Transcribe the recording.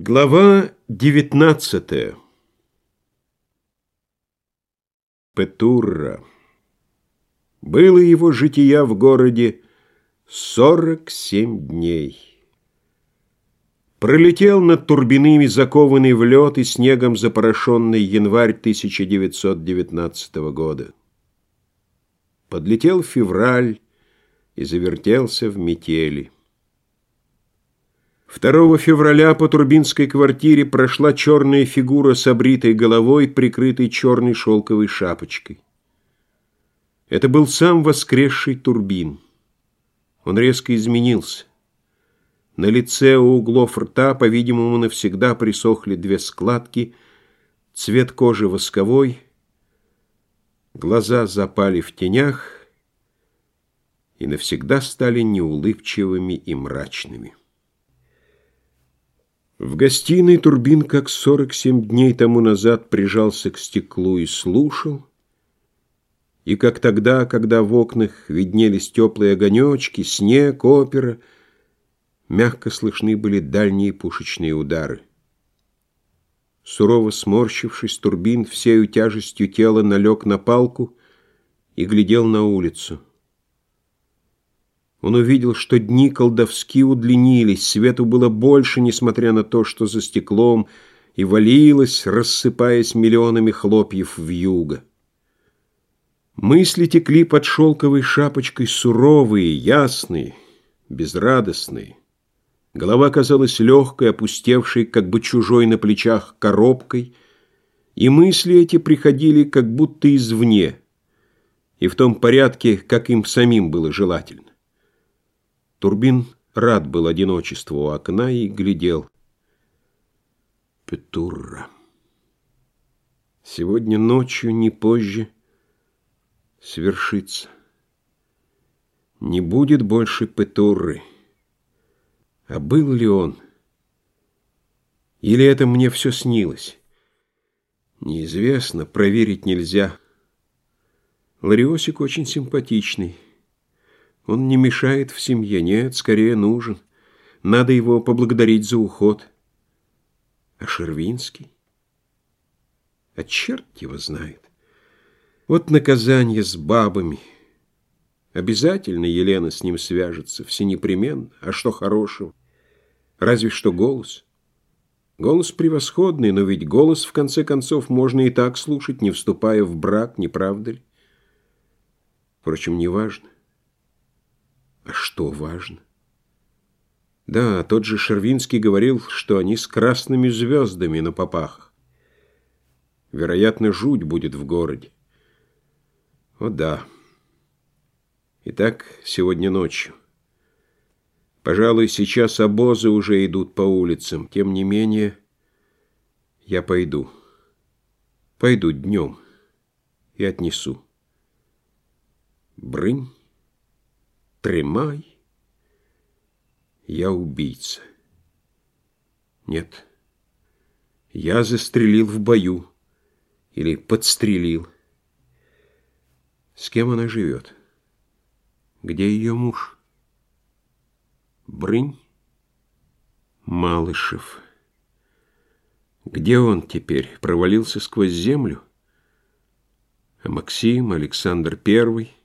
Глава девятнадцатая Петурра. Было его жития в городе сорок семь дней. Пролетел над Турбиными закованный в лед и снегом запорошенный январь 1919 года. Подлетел февраль и завертелся в метели. 2 февраля по Турбинской квартире прошла черная фигура с обритой головой, прикрытой черной шелковой шапочкой. Это был сам воскресший Турбин. Он резко изменился. На лице у углов рта, по-видимому, навсегда присохли две складки, цвет кожи восковой, глаза запали в тенях и навсегда стали неулыбчивыми и мрачными. В гостиной Турбин, как сорок семь дней тому назад, прижался к стеклу и слушал. И как тогда, когда в окнах виднелись теплые огонечки, снег, опера, мягко слышны были дальние пушечные удары. Сурово сморщившись, Турбин всею тяжестью тела налег на палку и глядел на улицу. Он увидел, что дни колдовски удлинились, свету было больше, несмотря на то, что за стеклом и валилось, рассыпаясь миллионами хлопьев в юго. Мысли текли под шелковой шапочкой суровые, ясные, безрадостные. Голова казалась легкой, опустевшей, как бы чужой на плечах коробкой, и мысли эти приходили как будто извне, и в том порядке, как им самим было желательно. Турбин рад был одиночеству у окна и глядел. Петурра. Сегодня ночью, не позже, свершится. Не будет больше Петурры. А был ли он? Или это мне все снилось? Неизвестно, проверить нельзя. Лариосик очень симпатичный. Он не мешает в семье, нет, скорее нужен. Надо его поблагодарить за уход. А Шервинский? А черт его знает. Вот наказание с бабами. Обязательно Елена с ним свяжется, всенепременно. А что хорошего? Разве что голос. Голос превосходный, но ведь голос, в конце концов, можно и так слушать, не вступая в брак, не правда ли? Впрочем, неважно. А что важно? Да, тот же Шервинский говорил, что они с красными звездами на попахах. Вероятно, жуть будет в городе. О да. Итак, сегодня ночью. Пожалуй, сейчас обозы уже идут по улицам. Тем не менее, я пойду. Пойду днем и отнесу. Брынь. Тримай. Я убийца. Нет. Я застрелил в бою. Или подстрелил. С кем она живет? Где ее муж? Брынь? Малышев. Где он теперь? Провалился сквозь землю? А Максим, Александр Первый?